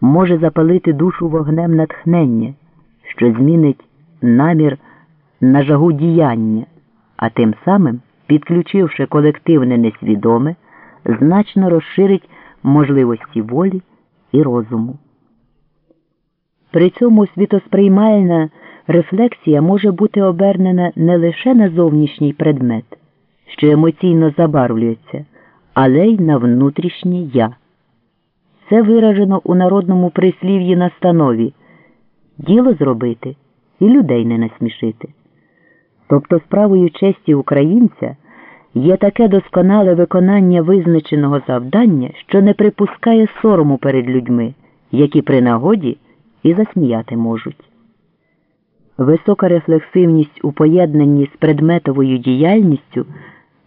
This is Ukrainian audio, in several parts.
може запалити душу вогнем натхнення, що змінить намір на жагу діяння, а тим самим, підключивши колективне несвідоме, значно розширить можливості волі і розуму. При цьому світосприймальна рефлексія може бути обернена не лише на зовнішній предмет, що емоційно забарвлюється, але й на внутрішнє я. Це виражено у народному прислів'ї настанові діло зробити і людей не насмішити. Тобто справою честі українця є таке досконале виконання визначеного завдання, що не припускає сорому перед людьми, які при нагоді і засміяти можуть. Висока рефлексивність у поєднанні з предметовою діяльністю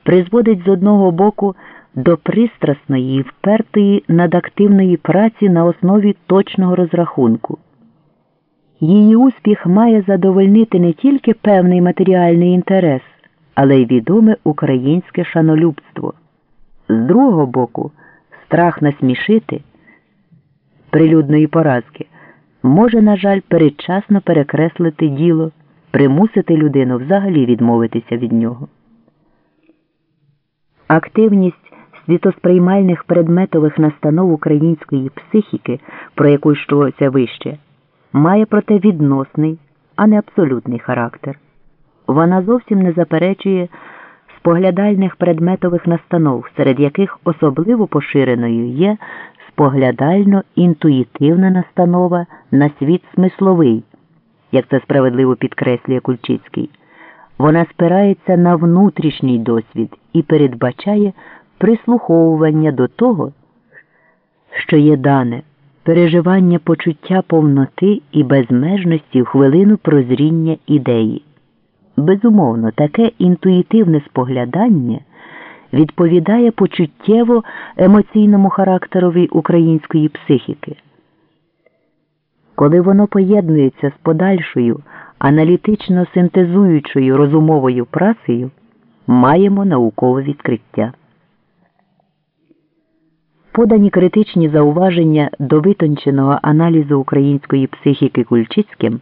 призводить з одного боку до пристрасної і впертої надактивної праці на основі точного розрахунку. Її успіх має задовольнити не тільки певний матеріальний інтерес, але й відоме українське шанолюбство. З другого боку, страх насмішити прилюдної поразки може, на жаль, передчасно перекреслити діло, примусити людину взагалі відмовитися від нього. Активність світосприймальних предметових настанов української психіки, про яку йшлося вище, має проте відносний, а не абсолютний характер. Вона зовсім не заперечує споглядальних предметових настанов, серед яких особливо поширеною є споглядально інтуїтивна настанова на світ смисловий, як це справедливо підкреслює Кульчицький. Вона спирається на внутрішній досвід і передбачає прислуховування до того, що є дане, переживання почуття повноти і безмежності в хвилину прозріння ідеї. Безумовно, таке інтуїтивне споглядання відповідає почуттєво емоційному характерові української психіки. Коли воно поєднується з подальшою аналітично синтезуючою розумовою працею, маємо наукове відкриття. Подані критичні зауваження до витонченого аналізу української психіки Кульчицьким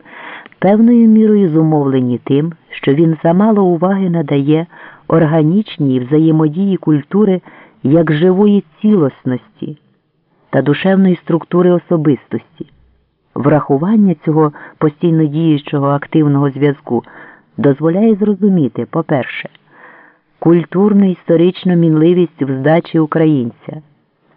певною мірою зумовлені тим, що він замало уваги надає органічній взаємодії культури як живої цілісності та душевної структури особистості. Врахування цього постійно діючого активного зв'язку дозволяє зрозуміти, по-перше, культурну історичну мінливість в здачі українця,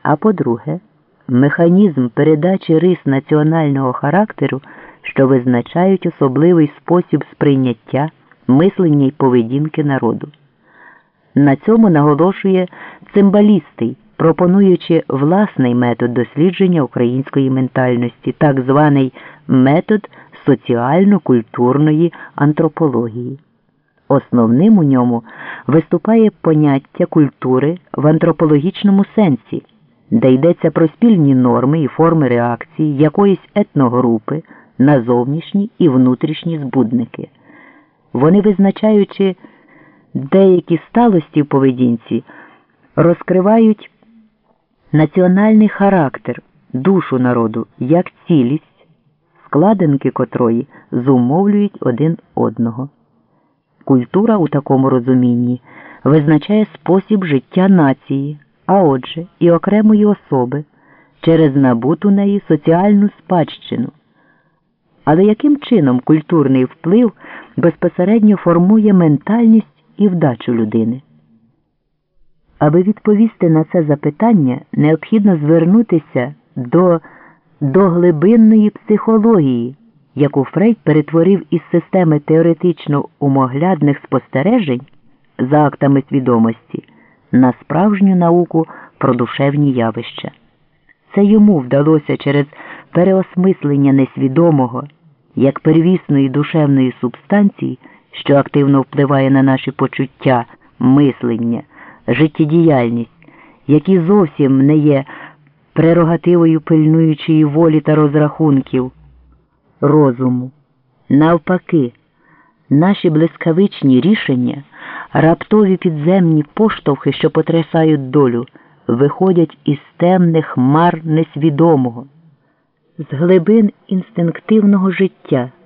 а по-друге, механізм передачі рис національного характеру, що визначають особливий спосіб сприйняття, мислення й поведінки народу. На цьому наголошує цимбалістий, пропонуючи власний метод дослідження української ментальності, так званий метод соціально-культурної антропології. Основним у ньому виступає поняття культури в антропологічному сенсі, де йдеться про спільні норми і форми реакції якоїсь етногрупи на зовнішні і внутрішні збудники. Вони визначаючи деякі сталості в поведінці розкривають національний характер, душу народу як цілість, складинки котрої зумовлюють один одного. Культура у такому розумінні визначає спосіб життя нації, а отже, і окремої особи через набуту неї соціальну спадщину. Але яким чином культурний вплив безпосередньо формує ментальність і вдачу людини? Аби відповісти на це запитання, необхідно звернутися до доглибинної психології, яку Фрейд перетворив із системи теоретично умоглядних спостережень за актами свідомості на справжню науку про душевні явища. Це йому вдалося через переосмислення несвідомого як первісної душевної субстанції, що активно впливає на наші почуття, мислення, життєдіяльність, які зовсім не є прерогативою пильнуючої волі та розрахунків, розуму. Навпаки, наші блискавичні рішення, раптові підземні поштовхи, що потрясають долю, виходять із темних мар несвідомого. з глибин інстинктивного життя.